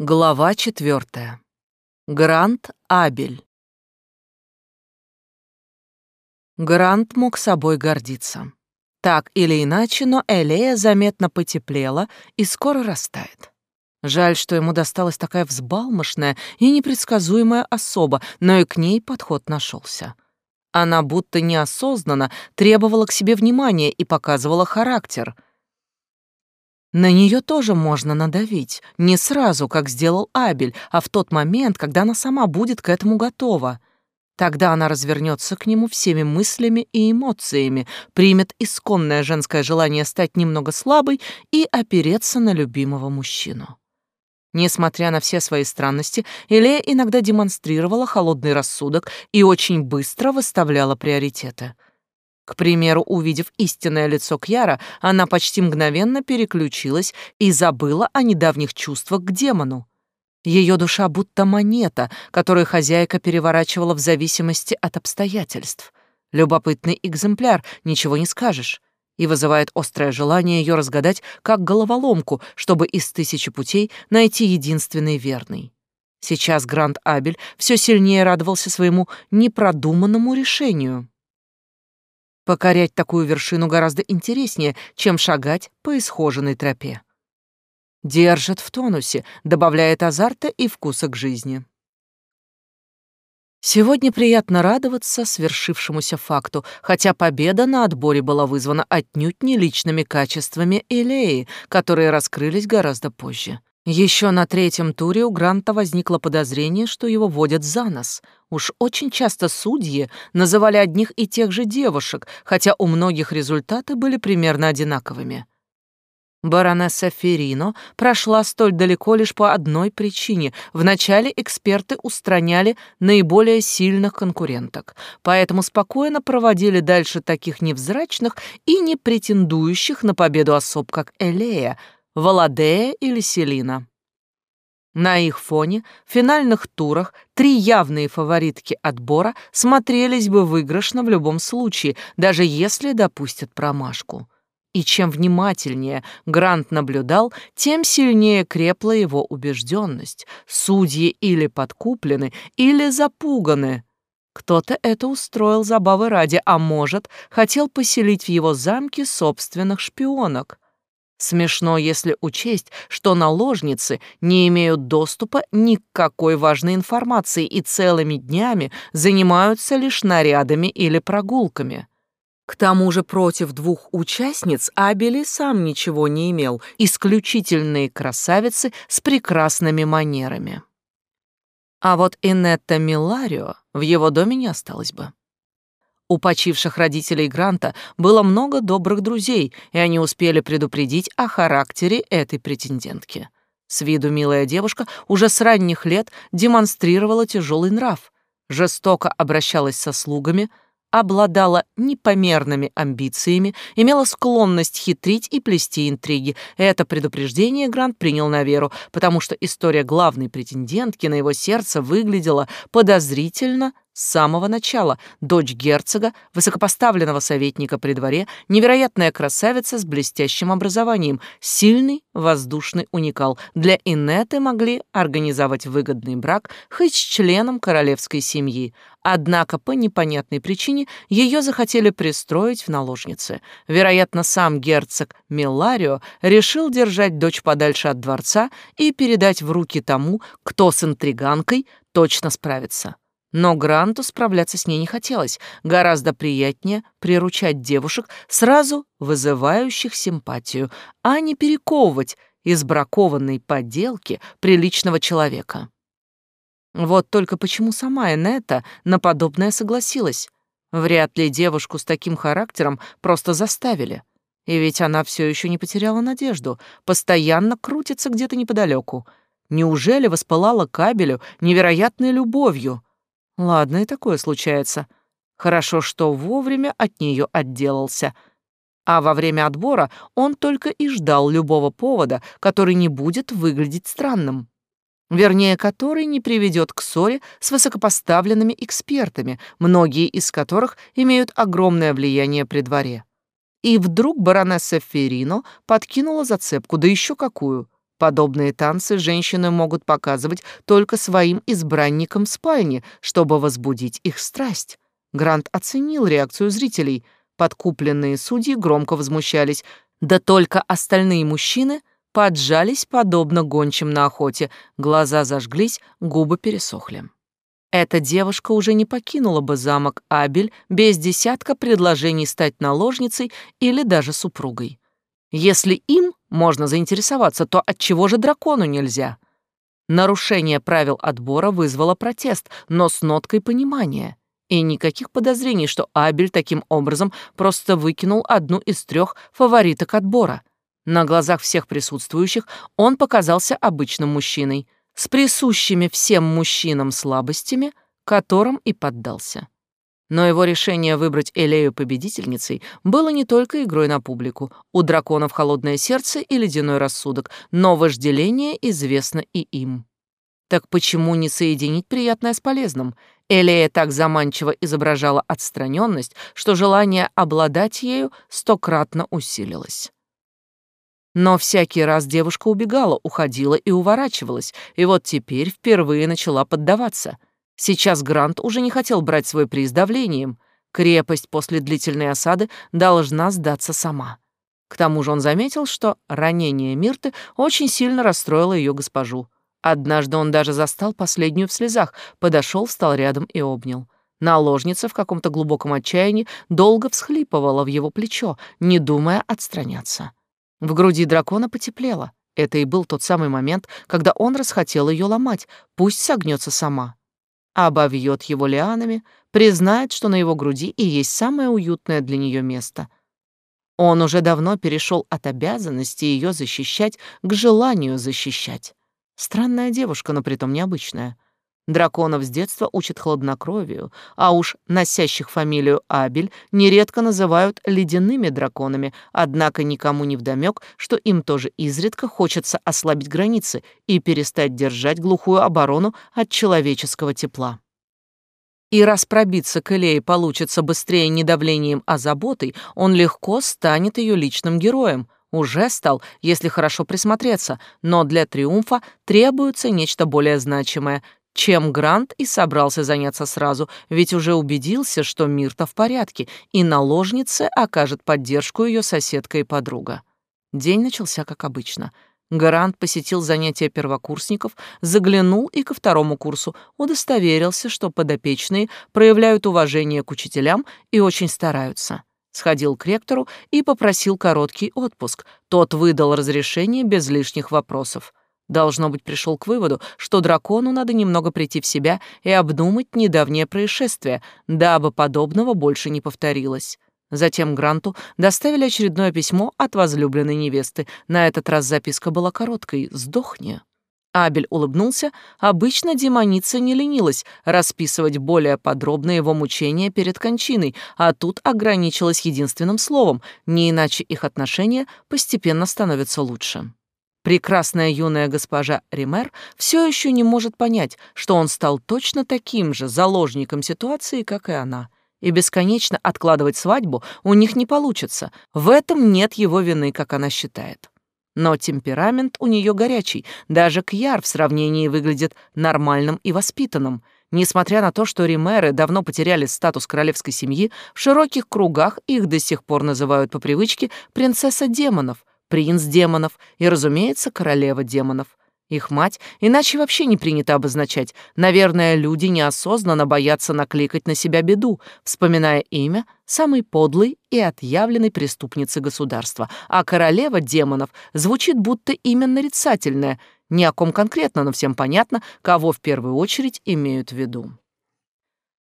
Глава четвертая. Грант Абель. Грант мог собой гордиться. Так или иначе, но Элея заметно потеплела и скоро растает. Жаль, что ему досталась такая взбалмошная и непредсказуемая особа, но и к ней подход нашелся. Она будто неосознанно требовала к себе внимания и показывала характер — на нее тоже можно надавить, не сразу, как сделал Абель, а в тот момент, когда она сама будет к этому готова. Тогда она развернется к нему всеми мыслями и эмоциями, примет исконное женское желание стать немного слабой и опереться на любимого мужчину. Несмотря на все свои странности, Илея иногда демонстрировала холодный рассудок и очень быстро выставляла приоритеты — к примеру, увидев истинное лицо Кьяра, она почти мгновенно переключилась и забыла о недавних чувствах к демону. Ее душа будто монета, которую хозяйка переворачивала в зависимости от обстоятельств. Любопытный экземпляр, ничего не скажешь. И вызывает острое желание ее разгадать как головоломку, чтобы из тысячи путей найти единственный верный. Сейчас Гранд Абель все сильнее радовался своему непродуманному решению. Покорять такую вершину гораздо интереснее, чем шагать по исхоженной тропе. Держит в тонусе, добавляет азарта и вкуса к жизни. Сегодня приятно радоваться свершившемуся факту, хотя победа на отборе была вызвана отнюдь не личными качествами Элеи, которые раскрылись гораздо позже. Еще на третьем туре у Гранта возникло подозрение, что его водят за нос. Уж очень часто судьи называли одних и тех же девушек, хотя у многих результаты были примерно одинаковыми. Баронесса Ферино прошла столь далеко лишь по одной причине. Вначале эксперты устраняли наиболее сильных конкуренток, поэтому спокойно проводили дальше таких невзрачных и не претендующих на победу особ, как Элея — Володея или Селина. На их фоне в финальных турах три явные фаворитки отбора смотрелись бы выигрышно в любом случае, даже если допустят промашку. И чем внимательнее Грант наблюдал, тем сильнее крепла его убежденность. Судьи или подкуплены, или запуганы. Кто-то это устроил забавы ради, а может, хотел поселить в его замке собственных шпионок. Смешно, если учесть, что наложницы не имеют доступа ни к какой важной информации и целыми днями занимаются лишь нарядами или прогулками. К тому же против двух участниц Абели сам ничего не имел, исключительные красавицы с прекрасными манерами. А вот Инетта Миларио в его доме не осталось бы. У почивших родителей Гранта было много добрых друзей, и они успели предупредить о характере этой претендентки. С виду милая девушка уже с ранних лет демонстрировала тяжелый нрав, жестоко обращалась со слугами, обладала непомерными амбициями, имела склонность хитрить и плести интриги. Это предупреждение Грант принял на веру, потому что история главной претендентки на его сердце выглядела подозрительно с самого начала дочь герцога, высокопоставленного советника при дворе, невероятная красавица с блестящим образованием, сильный воздушный уникал. Для Инеты могли организовать выгодный брак хоть с членом королевской семьи. Однако по непонятной причине ее захотели пристроить в наложницы. Вероятно, сам герцог Миларио решил держать дочь подальше от дворца и передать в руки тому, кто с интриганкой точно справится. Но Гранту справляться с ней не хотелось. Гораздо приятнее приручать девушек, сразу вызывающих симпатию, а не перековывать из бракованной поделки приличного человека. Вот только почему сама Энета на подобное согласилась? Вряд ли девушку с таким характером просто заставили. И ведь она все еще не потеряла надежду, постоянно крутится где-то неподалеку. Неужели воспылала кабелю невероятной любовью? Ладно, и такое случается. Хорошо, что вовремя от нее отделался. А во время отбора он только и ждал любого повода, который не будет выглядеть странным. Вернее, который не приведет к ссоре с высокопоставленными экспертами, многие из которых имеют огромное влияние при дворе. И вдруг баронесса Ферино подкинула зацепку, да еще какую. Подобные танцы женщины могут показывать только своим избранникам в спальне, чтобы возбудить их страсть. Грант оценил реакцию зрителей. Подкупленные судьи громко возмущались, да только остальные мужчины поджались, подобно гончим на охоте, глаза зажглись, губы пересохли. Эта девушка уже не покинула бы замок Абель без десятка предложений стать наложницей или даже супругой. Если им можно заинтересоваться, то от чего же дракону нельзя? Нарушение правил отбора вызвало протест, но с ноткой понимания. И никаких подозрений, что Абель таким образом просто выкинул одну из трех фавориток отбора. На глазах всех присутствующих он показался обычным мужчиной, с присущими всем мужчинам слабостями, которым и поддался. Но его решение выбрать Элею победительницей было не только игрой на публику. У драконов холодное сердце и ледяной рассудок, но вожделение известно и им. Так почему не соединить приятное с полезным? Элея так заманчиво изображала отстраненность, что желание обладать ею стократно усилилось. Но всякий раз девушка убегала, уходила и уворачивалась, и вот теперь впервые начала поддаваться — Сейчас Грант уже не хотел брать свой приз давлением. Крепость после длительной осады должна сдаться сама. К тому же он заметил, что ранение Мирты очень сильно расстроило ее госпожу. Однажды он даже застал последнюю в слезах, подошел, встал рядом и обнял. Наложница в каком-то глубоком отчаянии долго всхлипывала в его плечо, не думая отстраняться. В груди дракона потеплело. Это и был тот самый момент, когда он расхотел ее ломать, пусть согнется сама обовьет его лианами, признает, что на его груди и есть самое уютное для нее место. Он уже давно перешел от обязанности ее защищать к желанию защищать. Странная девушка, но притом необычная. Драконов с детства учат хладнокровию, а уж носящих фамилию Абель нередко называют ледяными драконами, однако никому не вдомек, что им тоже изредка хочется ослабить границы и перестать держать глухую оборону от человеческого тепла. И раз пробиться к Элее получится быстрее не давлением, а заботой, он легко станет ее личным героем. Уже стал, если хорошо присмотреться, но для триумфа требуется нечто более значимое, чем Грант и собрался заняться сразу, ведь уже убедился, что Мирта в порядке, и наложнице окажет поддержку ее соседка и подруга. День начался как обычно. Грант посетил занятия первокурсников, заглянул и ко второму курсу, удостоверился, что подопечные проявляют уважение к учителям и очень стараются. Сходил к ректору и попросил короткий отпуск. Тот выдал разрешение без лишних вопросов. Должно быть, пришел к выводу, что дракону надо немного прийти в себя и обдумать недавнее происшествие, дабы подобного больше не повторилось. Затем Гранту доставили очередное письмо от возлюбленной невесты. На этот раз записка была короткой «Сдохни». Абель улыбнулся. Обычно демоница не ленилась расписывать более подробно его мучения перед кончиной, а тут ограничилась единственным словом, не иначе их отношения постепенно становятся лучше. Прекрасная юная госпожа Ример все еще не может понять, что он стал точно таким же заложником ситуации, как и она. И бесконечно откладывать свадьбу у них не получится. В этом нет его вины, как она считает. Но темперамент у нее горячий, даже Кьяр в сравнении выглядит нормальным и воспитанным. Несмотря на то, что Римеры давно потеряли статус королевской семьи, в широких кругах их до сих пор называют по привычке «принцесса демонов», принц демонов и, разумеется, королева демонов. Их мать иначе вообще не принято обозначать. Наверное, люди неосознанно боятся накликать на себя беду, вспоминая имя самой подлой и отъявленной преступницы государства. А королева демонов звучит будто имя нарицательное. Ни о ком конкретно, но всем понятно, кого в первую очередь имеют в виду.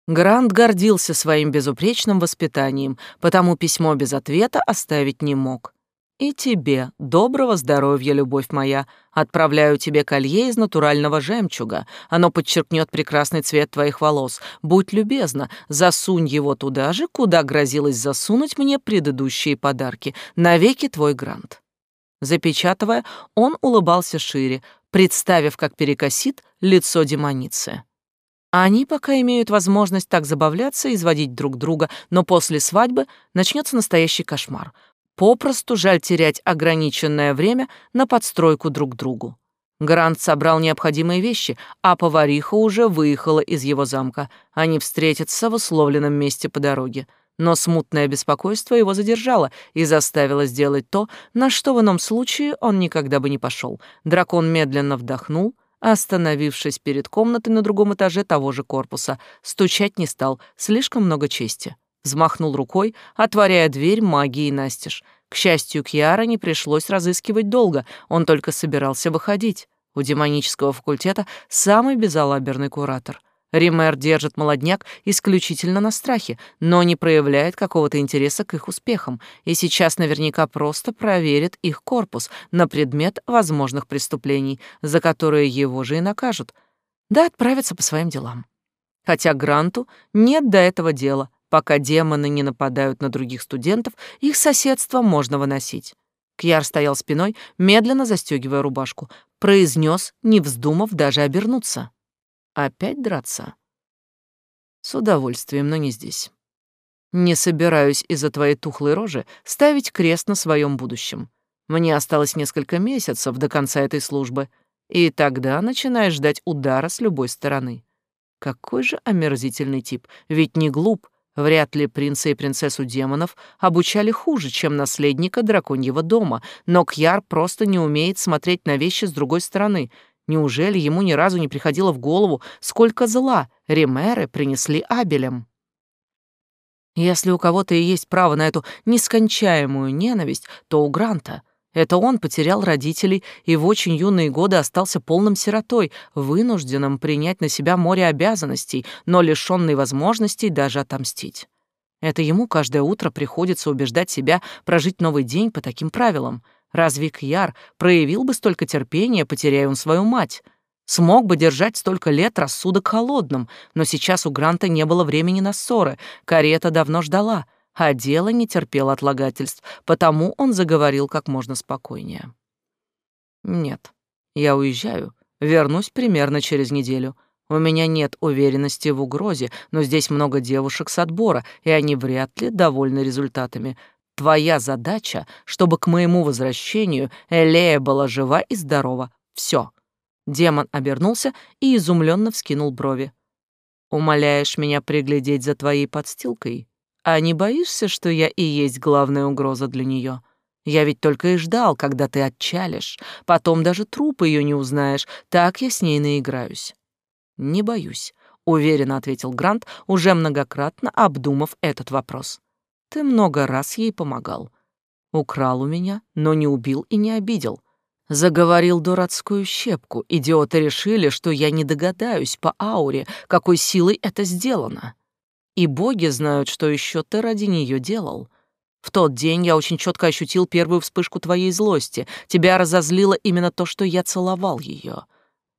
Грант гордился своим безупречным воспитанием, потому письмо без ответа оставить не мог. И тебе доброго здоровья, любовь моя. Отправляю тебе колье из натурального жемчуга. Оно подчеркнет прекрасный цвет твоих волос. Будь любезна, засунь его туда же, куда грозилась засунуть мне предыдущие подарки. Навеки твой грант. Запечатывая, он улыбался шире, представив, как перекосит лицо демоницы. Они пока имеют возможность так забавляться и изводить друг друга, но после свадьбы начнется настоящий кошмар. Попросту жаль терять ограниченное время на подстройку друг другу. Грант собрал необходимые вещи, а повариха уже выехала из его замка. Они встретятся в условленном месте по дороге. Но смутное беспокойство его задержало и заставило сделать то, на что в ином случае он никогда бы не пошел. Дракон медленно вдохнул, остановившись перед комнатой на другом этаже того же корпуса. Стучать не стал, слишком много чести. Взмахнул рукой, отворяя дверь магии настежь. К счастью, Кьяра не пришлось разыскивать долго, он только собирался выходить. У демонического факультета самый безалаберный куратор. Ример держит молодняк исключительно на страхе, но не проявляет какого-то интереса к их успехам, и сейчас наверняка просто проверит их корпус на предмет возможных преступлений, за которые его же и накажут, да отправится по своим делам. Хотя Гранту нет до этого дела, пока демоны не нападают на других студентов, их соседство можно выносить. Кьяр стоял спиной, медленно застегивая рубашку, произнес, не вздумав даже обернуться. Опять драться? С удовольствием, но не здесь. Не собираюсь из-за твоей тухлой рожи ставить крест на своем будущем. Мне осталось несколько месяцев до конца этой службы, и тогда начинаешь ждать удара с любой стороны. Какой же омерзительный тип, ведь не глуп. Вряд ли принца и принцессу демонов обучали хуже, чем наследника драконьего дома, но Кьяр просто не умеет смотреть на вещи с другой стороны — Неужели ему ни разу не приходило в голову, сколько зла ремеры принесли Абелям? Если у кого-то и есть право на эту нескончаемую ненависть, то у Гранта. Это он потерял родителей и в очень юные годы остался полным сиротой, вынужденным принять на себя море обязанностей, но лишённый возможностей даже отомстить. Это ему каждое утро приходится убеждать себя прожить новый день по таким правилам — Разве Кьяр проявил бы столько терпения, потеряя он свою мать? Смог бы держать столько лет рассудок холодным, но сейчас у Гранта не было времени на ссоры, карета давно ждала, а дело не терпело отлагательств, потому он заговорил как можно спокойнее. «Нет, я уезжаю, вернусь примерно через неделю. У меня нет уверенности в угрозе, но здесь много девушек с отбора, и они вряд ли довольны результатами. Твоя задача, чтобы к моему возвращению Элея была жива и здорова. Все. Демон обернулся и изумленно вскинул брови. Умоляешь меня приглядеть за твоей подстилкой? А не боишься, что я и есть главная угроза для нее? Я ведь только и ждал, когда ты отчалишь. Потом даже труп ее не узнаешь. Так я с ней наиграюсь. Не боюсь, уверенно ответил Грант, уже многократно обдумав этот вопрос. Ты много раз ей помогал. Украл у меня, но не убил и не обидел. Заговорил дурацкую щепку. Идиоты решили, что я не догадаюсь по ауре, какой силой это сделано. И боги знают, что еще ты ради нее делал. В тот день я очень четко ощутил первую вспышку твоей злости. Тебя разозлило именно то, что я целовал ее.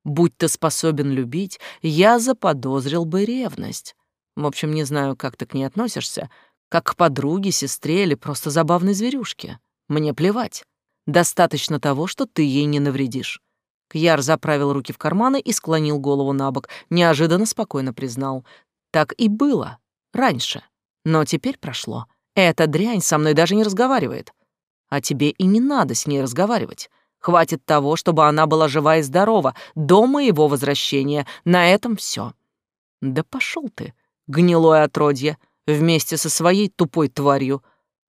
Будь ты способен любить, я заподозрил бы ревность. В общем, не знаю, как ты к ней относишься, как к подруге, сестре или просто забавной зверюшке. Мне плевать. Достаточно того, что ты ей не навредишь. Кьяр заправил руки в карманы и склонил голову на бок, неожиданно спокойно признал. Так и было. Раньше. Но теперь прошло. Эта дрянь со мной даже не разговаривает. А тебе и не надо с ней разговаривать. Хватит того, чтобы она была жива и здорова до моего возвращения. На этом все. Да пошел ты, гнилое отродье вместе со своей тупой тварью.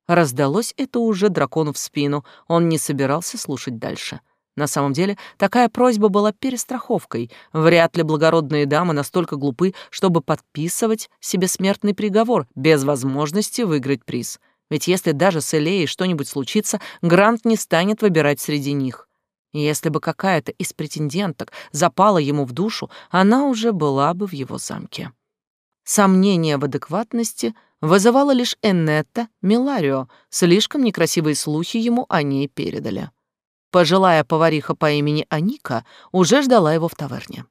Раздалось это уже дракону в спину, он не собирался слушать дальше. На самом деле, такая просьба была перестраховкой. Вряд ли благородные дамы настолько глупы, чтобы подписывать себе смертный приговор без возможности выиграть приз. Ведь если даже с Элеей что-нибудь случится, Грант не станет выбирать среди них. Если бы какая-то из претенденток запала ему в душу, она уже была бы в его замке. Сомнение в адекватности вызывало лишь Эннетта Миларио, слишком некрасивые слухи ему о ней передали. Пожилая повариха по имени Аника уже ждала его в таверне.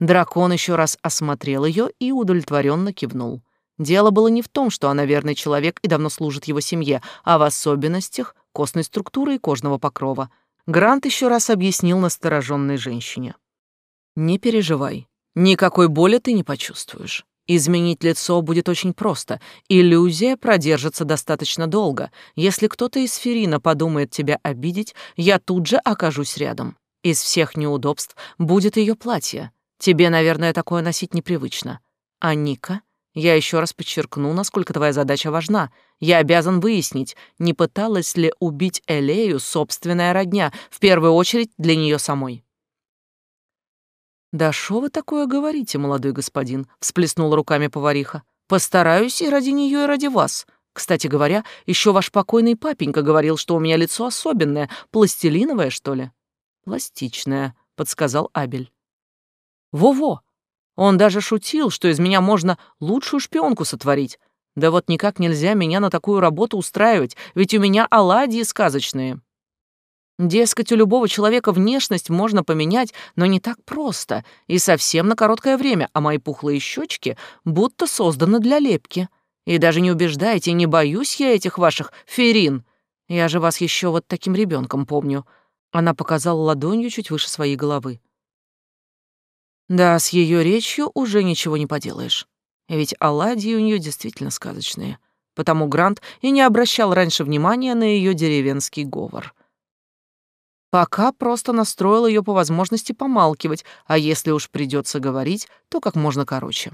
Дракон еще раз осмотрел ее и удовлетворенно кивнул. Дело было не в том, что она верный человек и давно служит его семье, а в особенностях костной структуры и кожного покрова. Грант еще раз объяснил настороженной женщине. «Не переживай, никакой боли ты не почувствуешь. Изменить лицо будет очень просто. Иллюзия продержится достаточно долго. Если кто-то из Ферина подумает тебя обидеть, я тут же окажусь рядом. Из всех неудобств будет ее платье. Тебе, наверное, такое носить непривычно. А Ника? Я еще раз подчеркну, насколько твоя задача важна. Я обязан выяснить, не пыталась ли убить Элею собственная родня, в первую очередь для нее самой. «Да что вы такое говорите, молодой господин?» — всплеснула руками повариха. «Постараюсь и ради нее, и ради вас. Кстати говоря, еще ваш покойный папенька говорил, что у меня лицо особенное, пластилиновое, что ли?» «Пластичное», — подсказал Абель. «Во-во! Он даже шутил, что из меня можно лучшую шпионку сотворить. Да вот никак нельзя меня на такую работу устраивать, ведь у меня оладьи сказочные». Дескать, у любого человека внешность можно поменять, но не так просто и совсем на короткое время, а мои пухлые щечки будто созданы для лепки. И даже не убеждайте, не боюсь я этих ваших ферин. Я же вас еще вот таким ребенком помню. Она показала ладонью чуть выше своей головы. Да, с ее речью уже ничего не поделаешь. Ведь оладьи у нее действительно сказочные. Потому Грант и не обращал раньше внимания на ее деревенский говор. Пока просто настроил ее по возможности помалкивать, а если уж придется говорить, то как можно короче.